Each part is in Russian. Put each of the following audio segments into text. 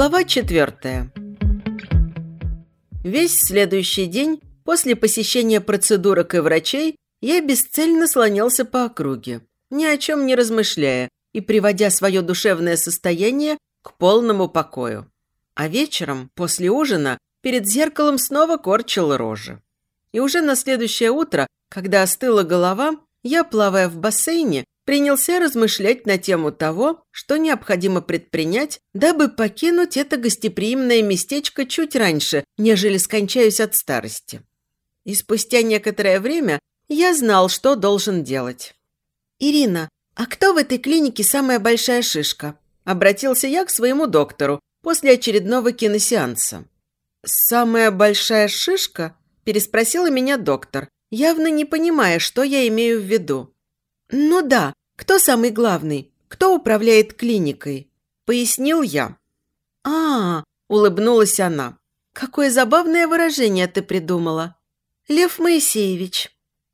Глава четвертая. Весь следующий день после посещения процедурок и врачей я бесцельно слонялся по округе, ни о чем не размышляя и приводя свое душевное состояние к полному покою. А вечером, после ужина, перед зеркалом снова корчил рожи. И уже на следующее утро, когда остыла голова, я, плавая в бассейне, принялся размышлять на тему того, что необходимо предпринять, дабы покинуть это гостеприимное местечко чуть раньше, нежели скончаюсь от старости. И спустя некоторое время я знал, что должен делать. «Ирина, а кто в этой клинике самая большая шишка?» Обратился я к своему доктору после очередного киносеанса. «Самая большая шишка?» – переспросила меня доктор, явно не понимая, что я имею в виду. «Ну да, кто самый главный? Кто управляет клиникой?» – пояснил я. а, -а, -а улыбнулась она. «Какое забавное выражение ты придумала. Лев Моисеевич,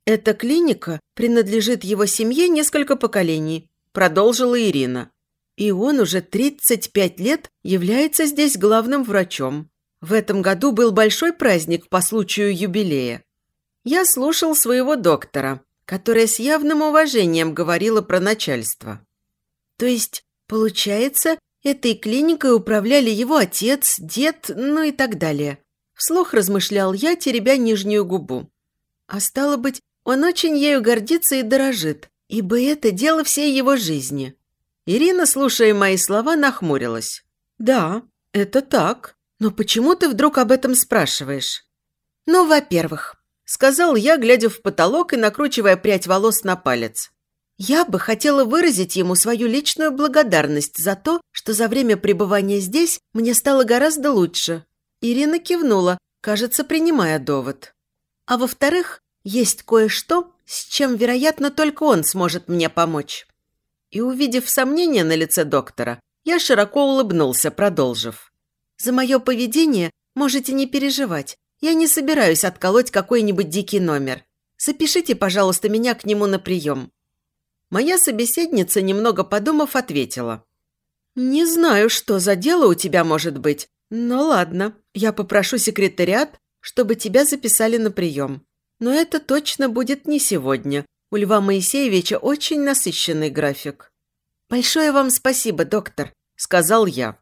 эта клиника принадлежит его семье несколько поколений», – продолжила Ирина. «И он уже 35 лет является здесь главным врачом. В этом году был большой праздник по случаю юбилея. Я слушал своего доктора, которая с явным уважением говорила про начальство. То есть, получается, этой клиникой управляли его отец, дед, ну и так далее. Вслух размышлял я, теребя нижнюю губу. А стало быть, он очень ею гордится и дорожит, ибо это дело всей его жизни. Ирина, слушая мои слова, нахмурилась. «Да, это так. Но почему ты вдруг об этом спрашиваешь?» «Ну, во-первых, сказал я, глядя в потолок и накручивая прядь волос на палец. Я бы хотела выразить ему свою личную благодарность за то, что за время пребывания здесь мне стало гораздо лучше. Ирина кивнула, кажется, принимая довод. А во-вторых, есть кое-что, с чем, вероятно, только он сможет мне помочь. И, увидев сомнение на лице доктора, я широко улыбнулся, продолжив. «За мое поведение можете не переживать. Я не собираюсь отколоть какой-нибудь дикий номер. Запишите, пожалуйста, меня к нему на прием». Моя собеседница, немного подумав, ответила. «Не знаю, что за дело у тебя может быть, но ладно, я попрошу секретариат, чтобы тебя записали на прием. Но это точно будет не сегодня. У Льва Моисеевича очень насыщенный график». «Большое вам спасибо, доктор», – сказал я.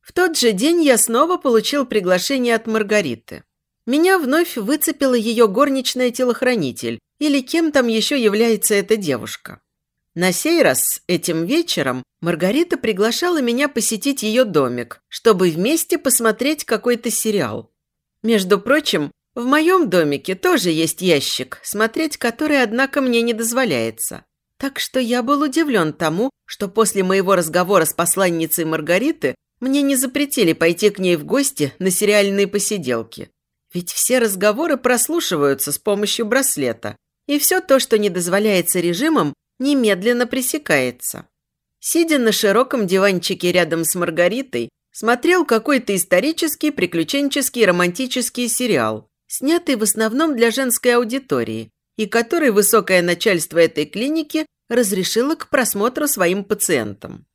В тот же день я снова получил приглашение от Маргариты меня вновь выцепила ее горничная телохранитель, или кем там еще является эта девушка. На сей раз, этим вечером, Маргарита приглашала меня посетить ее домик, чтобы вместе посмотреть какой-то сериал. Между прочим, в моем домике тоже есть ящик, смотреть который, однако, мне не дозволяется. Так что я был удивлен тому, что после моего разговора с посланницей Маргариты мне не запретили пойти к ней в гости на сериальные посиделки. Ведь все разговоры прослушиваются с помощью браслета, и все то, что не дозволяется режимом, немедленно пресекается. Сидя на широком диванчике рядом с Маргаритой, смотрел какой-то исторический, приключенческий, романтический сериал, снятый в основном для женской аудитории, и который высокое начальство этой клиники разрешило к просмотру своим пациентам.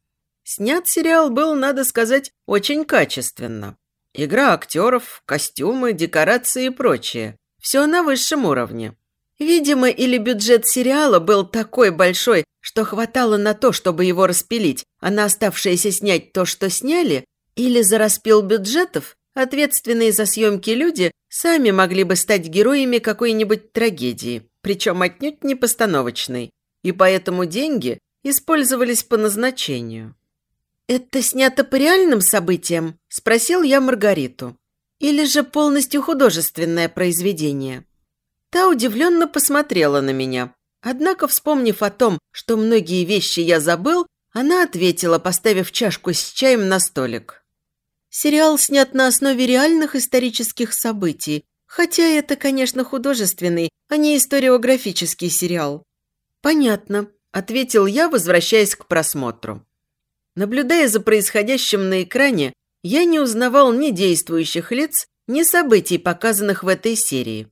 Снят сериал был, надо сказать, очень качественно. Игра актеров, костюмы, декорации и прочее. Все на высшем уровне. Видимо, или бюджет сериала был такой большой, что хватало на то, чтобы его распилить, а на оставшееся снять то, что сняли, или за распил бюджетов ответственные за съемки люди сами могли бы стать героями какой-нибудь трагедии, причем отнюдь не постановочной, и поэтому деньги использовались по назначению. «Это снято по реальным событиям?» – спросил я Маргариту. «Или же полностью художественное произведение?» Та удивленно посмотрела на меня. Однако, вспомнив о том, что многие вещи я забыл, она ответила, поставив чашку с чаем на столик. Сериал снят на основе реальных исторических событий, хотя это, конечно, художественный, а не историографический сериал. «Понятно», – ответил я, возвращаясь к просмотру. Наблюдая за происходящим на экране, я не узнавал ни действующих лиц, ни событий, показанных в этой серии.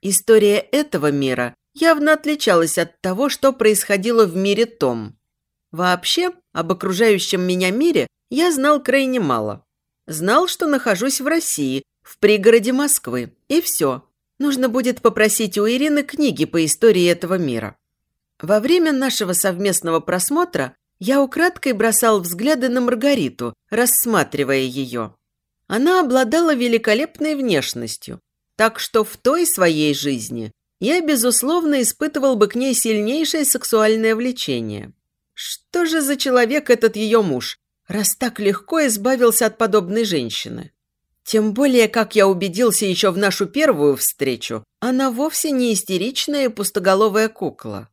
История этого мира явно отличалась от того, что происходило в мире Том. Вообще, об окружающем меня мире я знал крайне мало. Знал, что нахожусь в России, в пригороде Москвы. И все. Нужно будет попросить у Ирины книги по истории этого мира. Во время нашего совместного просмотра я украдкой бросал взгляды на Маргариту, рассматривая ее. Она обладала великолепной внешностью, так что в той своей жизни я, безусловно, испытывал бы к ней сильнейшее сексуальное влечение. Что же за человек этот ее муж, раз так легко избавился от подобной женщины? Тем более, как я убедился еще в нашу первую встречу, она вовсе не истеричная пустоголовая кукла.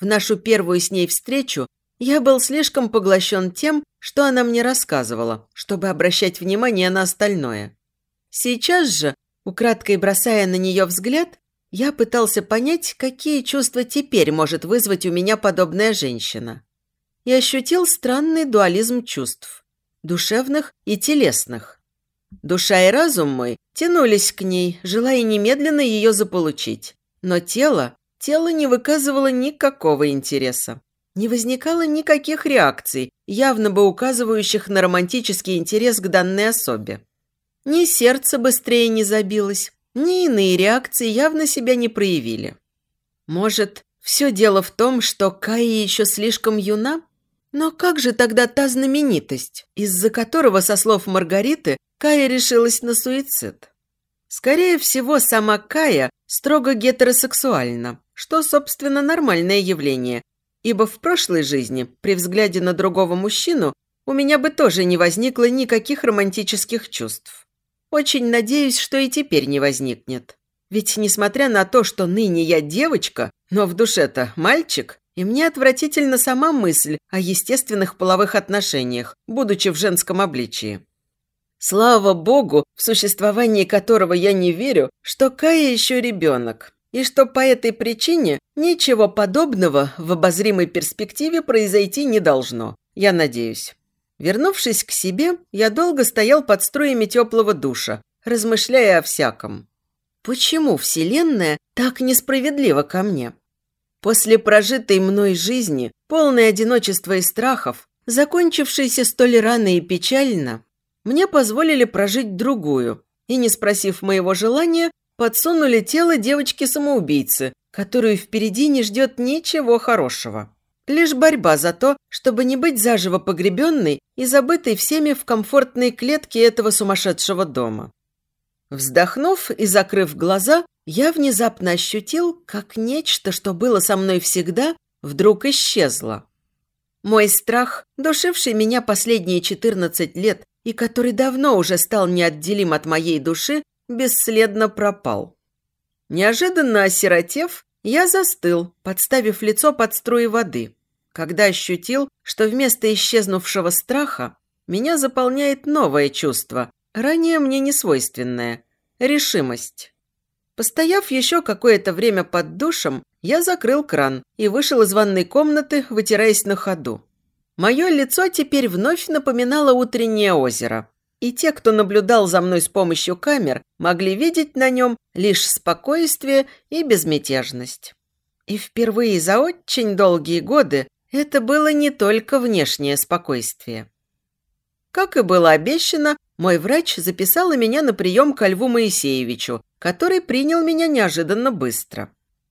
В нашу первую с ней встречу я был слишком поглощен тем, что она мне рассказывала, чтобы обращать внимание на остальное. Сейчас же, украдкой бросая на нее взгляд, я пытался понять, какие чувства теперь может вызвать у меня подобная женщина. И ощутил странный дуализм чувств – душевных и телесных. Душа и разум мой тянулись к ней, желая немедленно ее заполучить. Но тело, тело не выказывало никакого интереса. Не возникало никаких реакций, явно бы указывающих на романтический интерес к данной особе. Ни сердце быстрее не забилось, ни иные реакции явно себя не проявили. Может, все дело в том, что Кая еще слишком юна? Но как же тогда та знаменитость, из-за которого, со слов Маргариты, Кая решилась на суицид? Скорее всего, сама Кая строго гетеросексуальна, что, собственно, нормальное явление, ибо в прошлой жизни, при взгляде на другого мужчину, у меня бы тоже не возникло никаких романтических чувств. Очень надеюсь, что и теперь не возникнет. Ведь, несмотря на то, что ныне я девочка, но в душе-то мальчик, и мне отвратительна сама мысль о естественных половых отношениях, будучи в женском обличии. Слава богу, в существовании которого я не верю, что Кая еще ребенок, и что по этой причине ничего подобного в обозримой перспективе произойти не должно, я надеюсь. Вернувшись к себе, я долго стоял под струями теплого душа, размышляя о всяком. Почему Вселенная так несправедлива ко мне? После прожитой мной жизни, полной одиночества и страхов, закончившейся столь рано и печально, мне позволили прожить другую и, не спросив моего желания, подсунули тело девочки-самоубийцы, которую впереди не ждет ничего хорошего. Лишь борьба за то, чтобы не быть заживо погребенной и забытой всеми в комфортной клетке этого сумасшедшего дома. Вздохнув и закрыв глаза, я внезапно ощутил, как нечто, что было со мной всегда, вдруг исчезло. Мой страх, душивший меня последние 14 лет и который давно уже стал неотделим от моей души, бесследно пропал. Неожиданно осиротев, я застыл, подставив лицо под струи воды, когда ощутил, что вместо исчезнувшего страха меня заполняет новое чувство, ранее мне несвойственное – решимость. Постояв еще какое-то время под душем, я закрыл кран и вышел из ванной комнаты, вытираясь на ходу. Мое лицо теперь вновь напоминало утреннее озеро, и те, кто наблюдал за мной с помощью камер, могли видеть на нем лишь спокойствие и безмятежность. И впервые за очень долгие годы это было не только внешнее спокойствие. Как и было обещано, мой врач записала меня на прием к Льву Моисеевичу, который принял меня неожиданно быстро.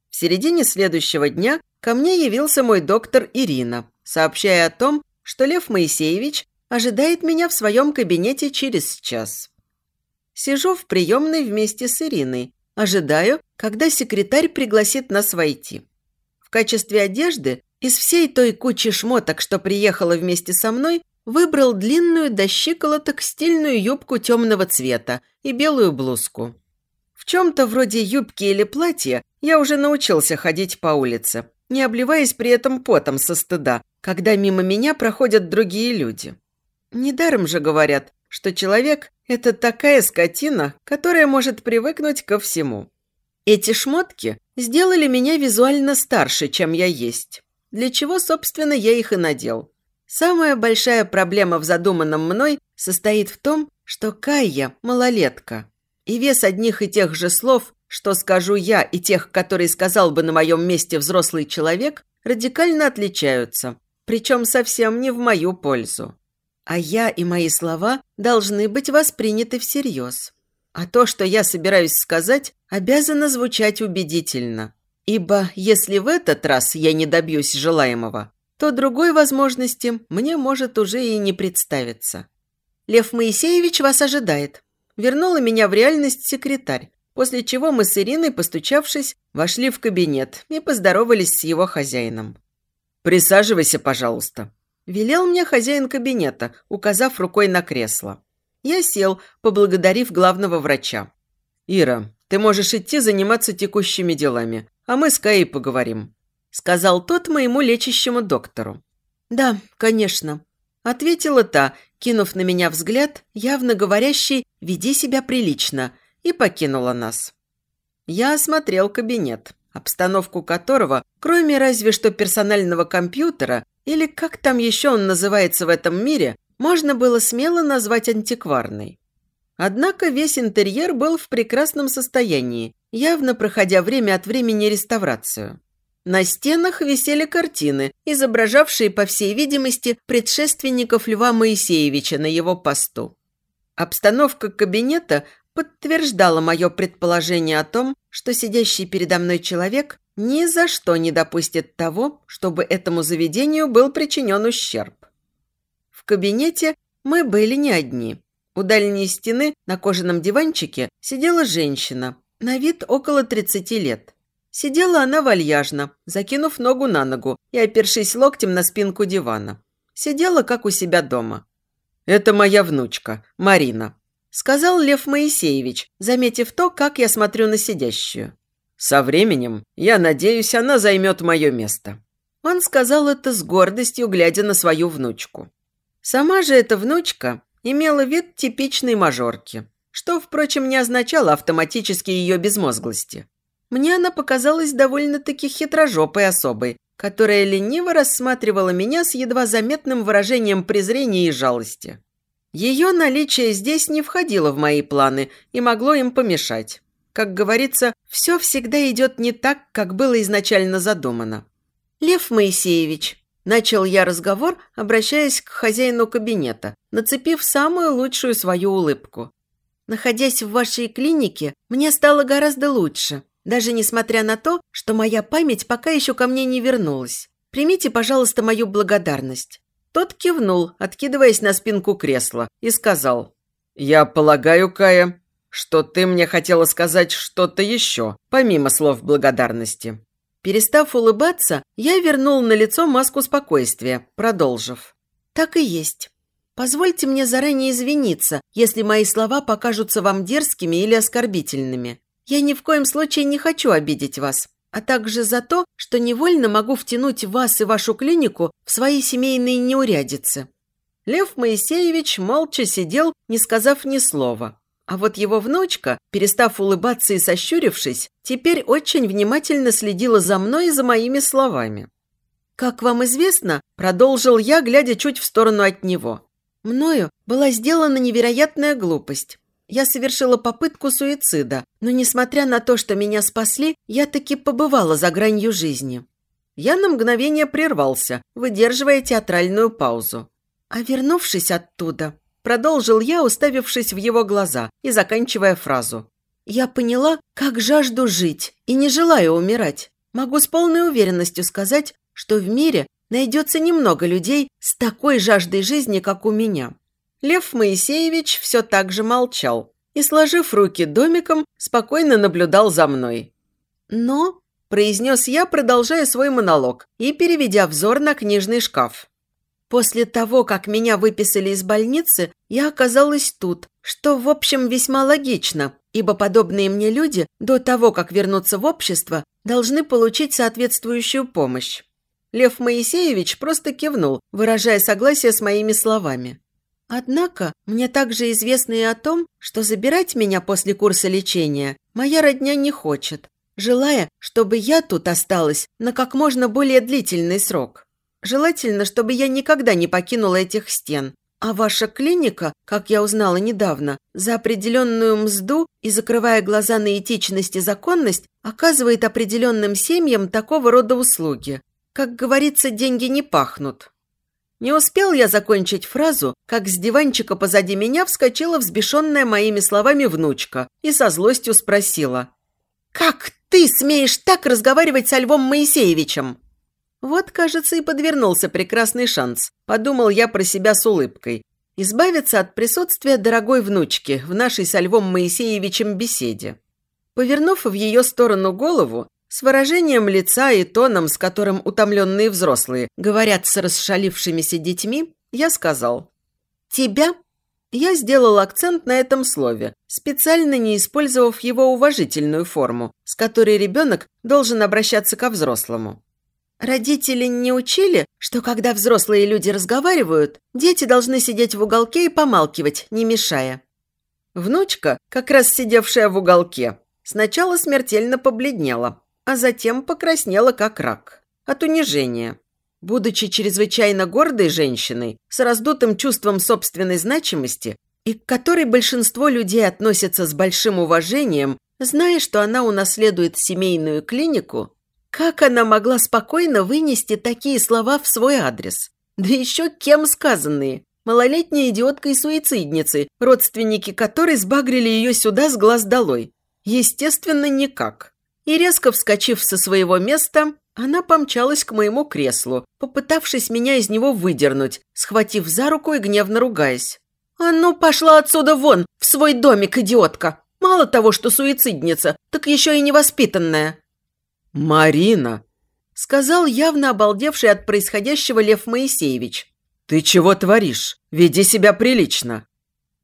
В середине следующего дня ко мне явился мой доктор Ирина, сообщая о том, что Лев Моисеевич ожидает меня в своем кабинете через час. Сижу в приемной вместе с Ириной, ожидаю, когда секретарь пригласит нас войти. В качестве одежды из всей той кучи шмоток, что приехала вместе со мной, Выбрал длинную до щиколоток стильную юбку темного цвета и белую блузку. В чем-то вроде юбки или платья я уже научился ходить по улице, не обливаясь при этом потом со стыда, когда мимо меня проходят другие люди. Недаром же говорят, что человек – это такая скотина, которая может привыкнуть ко всему. Эти шмотки сделали меня визуально старше, чем я есть, для чего, собственно, я их и надел. Самая большая проблема в задуманном мной состоит в том, что Кайя – малолетка. И вес одних и тех же слов, что скажу я, и тех, которые сказал бы на моем месте взрослый человек, радикально отличаются, причем совсем не в мою пользу. А я и мои слова должны быть восприняты всерьез. А то, что я собираюсь сказать, обязано звучать убедительно. Ибо если в этот раз я не добьюсь желаемого, то другой возможности мне может уже и не представиться. Лев Моисеевич вас ожидает. Вернула меня в реальность секретарь, после чего мы с Ириной, постучавшись, вошли в кабинет и поздоровались с его хозяином. «Присаживайся, пожалуйста», – велел мне хозяин кабинета, указав рукой на кресло. Я сел, поблагодарив главного врача. «Ира, ты можешь идти заниматься текущими делами, а мы с Каей поговорим», – сказал тот моему лечащему доктору. «Да, конечно», – ответила та, кинув на меня взгляд, явно говорящий «веди себя прилично», и покинула нас. Я осмотрел кабинет, обстановку которого, кроме разве что персонального компьютера, или как там еще он называется в этом мире, можно было смело назвать антикварной. Однако весь интерьер был в прекрасном состоянии, явно проходя время от времени реставрацию. На стенах висели картины, изображавшие, по всей видимости, предшественников Льва Моисеевича на его посту. Обстановка кабинета подтверждала мое предположение о том, что сидящий передо мной человек ни за что не допустит того, чтобы этому заведению был причинен ущерб. В кабинете мы были не одни. У дальней стены на кожаном диванчике сидела женщина, на вид около 30 лет. Сидела она вальяжно, закинув ногу на ногу и опершись локтем на спинку дивана. Сидела, как у себя дома. «Это моя внучка, Марина», – сказал Лев Моисеевич, заметив то, как я смотрю на сидящую. «Со временем, я надеюсь, она займет мое место». Он сказал это с гордостью, глядя на свою внучку. Сама же эта внучка имела вид типичной мажорки, что, впрочем, не означало автоматически ее безмозглости. Мне она показалась довольно-таки хитрожопой особой, которая лениво рассматривала меня с едва заметным выражением презрения и жалости. Ее наличие здесь не входило в мои планы и могло им помешать. Как говорится, все всегда идет не так, как было изначально задумано. «Лев Моисеевич», – начал я разговор, обращаясь к хозяину кабинета, нацепив самую лучшую свою улыбку. «Находясь в вашей клинике, мне стало гораздо лучше. Даже несмотря на то, что моя память пока еще ко мне не вернулась. Примите, пожалуйста, мою благодарность». Тот кивнул, откидываясь на спинку кресла, и сказал. «Я полагаю, Кая, что ты мне хотела сказать что-то еще, помимо слов благодарности». Перестав улыбаться, я вернул на лицо маску спокойствия, продолжив. «Так и есть. Позвольте мне заранее извиниться, если мои слова покажутся вам дерзкими или оскорбительными. Я ни в коем случае не хочу обидеть вас, а также за то, что невольно могу втянуть вас и вашу клинику в свои семейные неурядицы». Лев Моисеевич молча сидел, не сказав ни слова. А вот его внучка, перестав улыбаться и сощурившись, теперь очень внимательно следила за мной и за моими словами. «Как вам известно», – продолжил я, глядя чуть в сторону от него, – «мною была сделана невероятная глупость. Я совершила попытку суицида, но, несмотря на то, что меня спасли, я таки побывала за гранью жизни. Я на мгновение прервался, выдерживая театральную паузу. А вернувшись оттуда, продолжил я, уставившись в его глаза и заканчивая фразу. Я поняла, как жажду жить и не желаю умирать. Могу с полной уверенностью сказать, что в мире найдется немного людей с такой жаждой жизни, как у меня. Лев Моисеевич все так же молчал и, сложив руки домиком, спокойно наблюдал за мной. «Но», – произнес я, продолжая свой монолог и переведя взор на книжный шкаф. «После того, как меня выписали из больницы, я оказалась тут, что, в общем, весьма логично, ибо подобные мне люди до того, как вернуться в общество, должны получить соответствующую помощь». Лев Моисеевич просто кивнул, выражая согласие с моими словами. Однако мне также известно и о том, что забирать меня после курса лечения моя родня не хочет, желая, чтобы я тут осталась на как можно более длительный срок. Желательно, чтобы я никогда не покинула этих стен. А ваша клиника, как я узнала недавно, за определенную мзду и закрывая глаза на этичность и законность, оказывает определенным семьям такого рода услуги. Как говорится, деньги не пахнут. Не успел я закончить фразу, как с диванчика позади меня вскочила взбешенная моими словами внучка и со злостью спросила. «Как ты смеешь так разговаривать со Львом Моисеевичем?» Вот, кажется, и подвернулся прекрасный шанс, подумал я про себя с улыбкой. Избавиться от присутствия дорогой внучки в нашей со Львом Моисеевичем беседе. Повернув в ее сторону голову, с выражением лица и тоном, с которым утомленные взрослые говорят с расшалившимися детьми, я сказал «Тебя?» Я сделал акцент на этом слове, специально не использовав его уважительную форму, с которой ребенок должен обращаться ко взрослому. Родители не учили, что когда взрослые люди разговаривают, дети должны сидеть в уголке и помалкивать, не мешая. Внучка, как раз сидевшая в уголке, сначала смертельно побледнела, а затем покраснела как рак. От унижения. Будучи чрезвычайно гордой женщиной, с раздутым чувством собственной значимости, и к которой большинство людей относятся с большим уважением, зная, что она унаследует семейную клинику, как она могла спокойно вынести такие слова в свой адрес? Да еще кем сказанные? Малолетняя идиотка и суицидницы, родственники которой сбагрили ее сюда с глаз долой. Естественно, никак и, резко вскочив со своего места, она помчалась к моему креслу, попытавшись меня из него выдернуть, схватив за руку и гневно ругаясь. «А ну, пошла отсюда вон, в свой домик, идиотка! Мало того, что суицидница, так еще и невоспитанная!» «Марина!» – сказал явно обалдевший от происходящего Лев Моисеевич. «Ты чего творишь? Веди себя прилично!»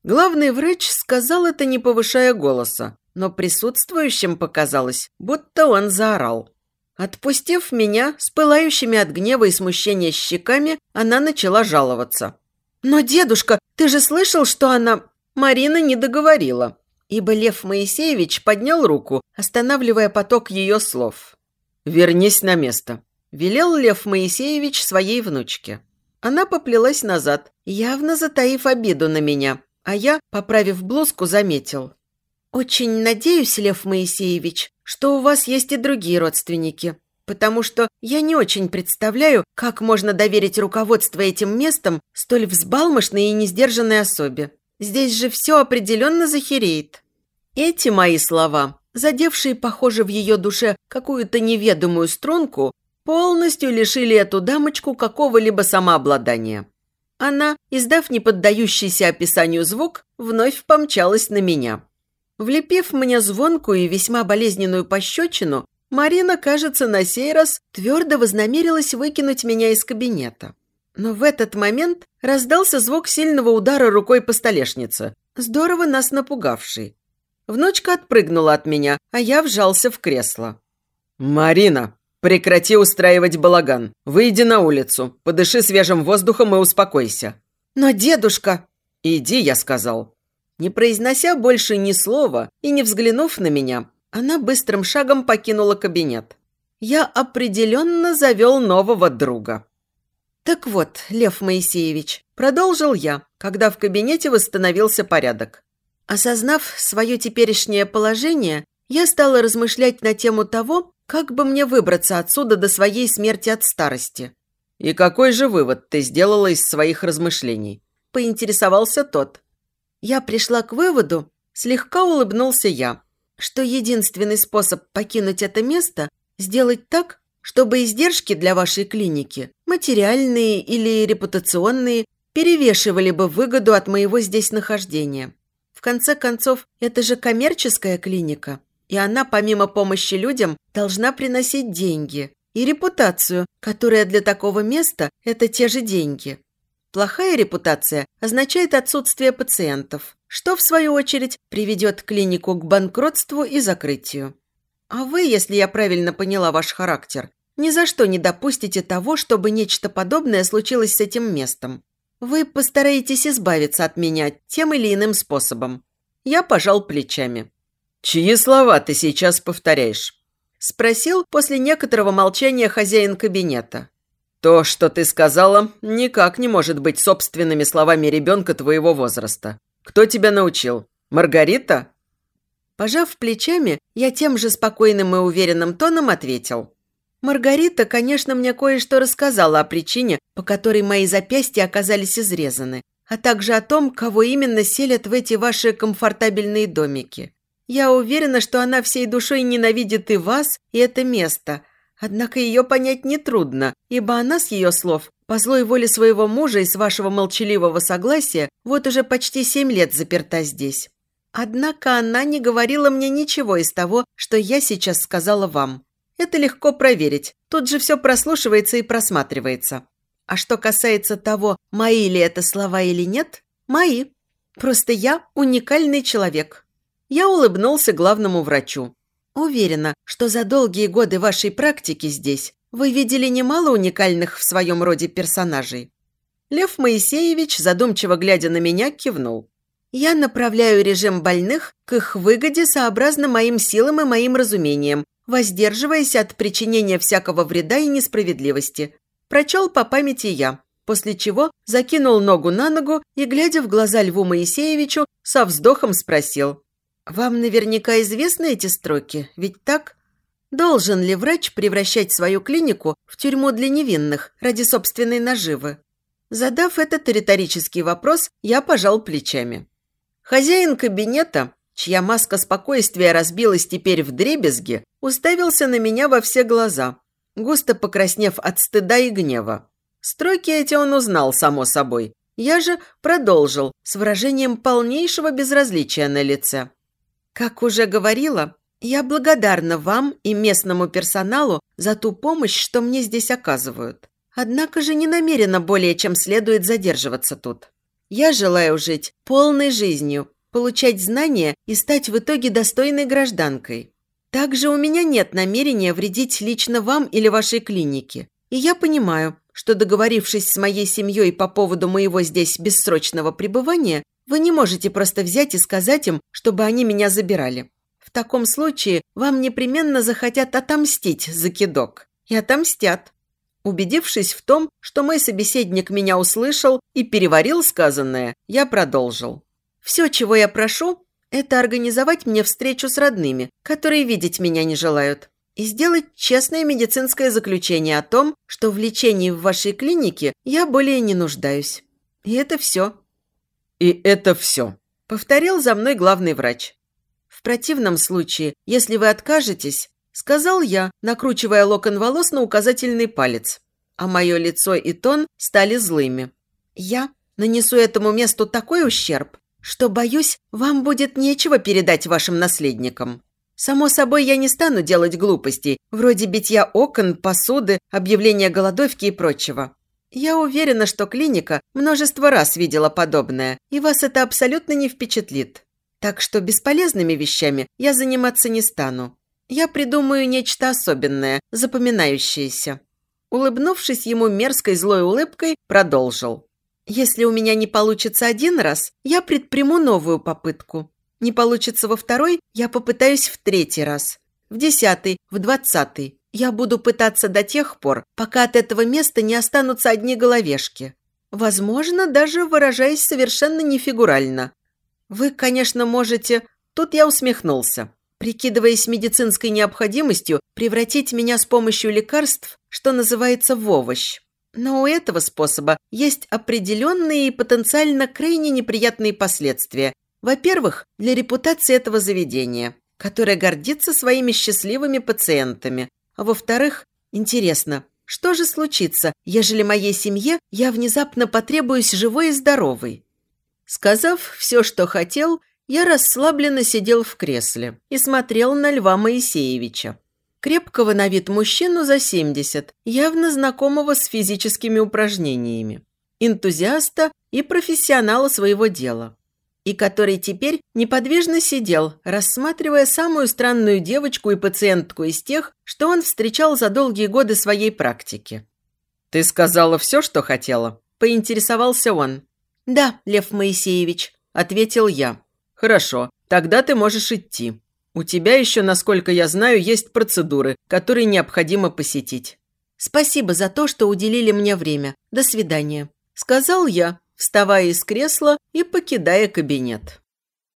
Главный врач сказал это, не повышая голоса но присутствующим показалось, будто он заорал. Отпустив меня, с пылающими от гнева и смущения щеками, она начала жаловаться. «Но, дедушка, ты же слышал, что она...» Марина не договорила, ибо Лев Моисеевич поднял руку, останавливая поток ее слов. «Вернись на место», – велел Лев Моисеевич своей внучке. Она поплелась назад, явно затаив обиду на меня, а я, поправив блузку, заметил. «Очень надеюсь, Лев Моисеевич, что у вас есть и другие родственники, потому что я не очень представляю, как можно доверить руководство этим местом столь взбалмошной и несдержанной особе. Здесь же все определенно захереет». Эти мои слова, задевшие, похоже, в ее душе какую-то неведомую струнку, полностью лишили эту дамочку какого-либо самообладания. Она, издав неподдающийся описанию звук, вновь помчалась на меня. Влепив мне звонкую и весьма болезненную пощечину, Марина, кажется, на сей раз твердо вознамерилась выкинуть меня из кабинета. Но в этот момент раздался звук сильного удара рукой по столешнице, здорово нас напугавший. Внучка отпрыгнула от меня, а я вжался в кресло. «Марина, прекрати устраивать балаган. Выйди на улицу, подыши свежим воздухом и успокойся». «Но дедушка...» «Иди», я сказал. Не произнося больше ни слова и не взглянув на меня, она быстрым шагом покинула кабинет. Я определенно завел нового друга. «Так вот, Лев Моисеевич», – продолжил я, когда в кабинете восстановился порядок. Осознав свое теперешнее положение, я стала размышлять на тему того, как бы мне выбраться отсюда до своей смерти от старости. «И какой же вывод ты сделала из своих размышлений?» – поинтересовался тот. Я пришла к выводу, слегка улыбнулся я, что единственный способ покинуть это место – сделать так, чтобы издержки для вашей клиники, материальные или репутационные, перевешивали бы выгоду от моего здесь нахождения. В конце концов, это же коммерческая клиника, и она, помимо помощи людям, должна приносить деньги и репутацию, которая для такого места – это те же деньги. Плохая репутация означает отсутствие пациентов, что, в свою очередь, приведет клинику к банкротству и закрытию. А вы, если я правильно поняла ваш характер, ни за что не допустите того, чтобы нечто подобное случилось с этим местом. Вы постараетесь избавиться от меня тем или иным способом. Я пожал плечами. «Чьи слова ты сейчас повторяешь?» Спросил после некоторого молчания хозяин кабинета. «То, что ты сказала, никак не может быть собственными словами ребенка твоего возраста. Кто тебя научил? Маргарита?» Пожав плечами, я тем же спокойным и уверенным тоном ответил. Маргарита, конечно, мне кое-что рассказала о причине, по которой мои запястья оказались изрезаны, а также о том, кого именно селят в эти ваши комфортабельные домики. Я уверена, что она всей душой ненавидит и вас, и это место. Однако ее понять нетрудно, ибо она с ее слов, по злой воле своего мужа и с вашего молчаливого согласия, вот уже почти семь лет заперта здесь. Однако она не говорила мне ничего из того, что я сейчас сказала вам. Это легко проверить. Тут же все прослушивается и просматривается. А что касается того, мои ли это слова или нет, мои. Просто я уникальный человек. Я улыбнулся главному врачу. Уверена, что за долгие годы вашей практики здесь вы видели немало уникальных в своем роде персонажей. Лев Моисеевич, задумчиво глядя на меня, кивнул. Я направляю режим больных к их выгоде сообразно моим силам и моим разумениям, воздерживаясь от причинения всякого вреда и несправедливости. Прочел по памяти я, после чего закинул ногу на ногу и, глядя в глаза Льву Моисеевичу, со вздохом спросил. «Вам наверняка известны эти строки, ведь так? Должен ли врач превращать свою клинику в тюрьму для невинных ради собственной наживы?» Задав этот риторический вопрос, я пожал плечами. Хозяин кабинета, чья маска спокойствия разбилась теперь в дребезги, уставился на меня во все глаза, густо покраснев от стыда и гнева. Строки эти он узнал, само собой. Я же продолжил с выражением полнейшего безразличия на лице. Как уже говорила, я благодарна вам и местному персоналу за ту помощь, что мне здесь оказывают. Однако же не намерена более чем следует задерживаться тут. Я желаю жить полной жизнью, получать знания и стать в итоге достойной гражданкой. Также у меня нет намерения вредить лично вам или вашей клинике. И я понимаю, что договорившись с моей семьей по поводу моего здесь бессрочного пребывания, вы не можете просто взять и сказать им, чтобы они меня забирали. В таком случае вам непременно захотят отомстить за кидок. И отомстят. Убедившись в том, что мой собеседник меня услышал и переварил сказанное, я продолжил. «Все, чего я прошу, это организовать мне встречу с родными, которые видеть меня не желают, и сделать честное медицинское заключение о том, что в лечении в вашей клинике я более не нуждаюсь. И это все». «И это все», – повторил за мной главный врач. «В противном случае, если вы откажетесь, Сказал я, накручивая локон волос на указательный палец. А мое лицо и тон стали злыми. Я нанесу этому месту такой ущерб, что, боюсь, вам будет нечего передать вашим наследникам. Само собой, я не стану делать глупостей, вроде битья окон, посуды, объявления голодовки и прочего. Я уверена, что клиника множество раз видела подобное, и вас это абсолютно не впечатлит. Так что бесполезными вещами я заниматься не стану. Я придумаю нечто особенное, запоминающееся». Улыбнувшись ему мерзкой злой улыбкой, продолжил. «Если у меня не получится один раз, я предприму новую попытку. Не получится во второй, я попытаюсь в третий раз. В десятый, в двадцатый. Я буду пытаться до тех пор, пока от этого места не останутся одни головешки. Возможно, даже выражаясь совершенно нефигурально. Вы, конечно, можете...» Тут я усмехнулся прикидываясь медицинской необходимостью, превратить меня с помощью лекарств, что называется, в овощ. Но у этого способа есть определенные и потенциально крайне неприятные последствия. Во-первых, для репутации этого заведения, которое гордится своими счастливыми пациентами. А во-вторых, интересно, что же случится, ежели моей семье я внезапно потребуюсь живой и здоровой? Сказав все, что хотел, я расслабленно сидел в кресле и смотрел на Льва Моисеевича. Крепкого на вид мужчину за 70, явно знакомого с физическими упражнениями. Энтузиаста и профессионала своего дела. И который теперь неподвижно сидел, рассматривая самую странную девочку и пациентку из тех, что он встречал за долгие годы своей практики. «Ты сказала все, что хотела?» – поинтересовался он. «Да, Лев Моисеевич», – ответил я. «Хорошо, тогда ты можешь идти. У тебя еще, насколько я знаю, есть процедуры, которые необходимо посетить». «Спасибо за то, что уделили мне время. До свидания», – сказал я, вставая из кресла и покидая кабинет.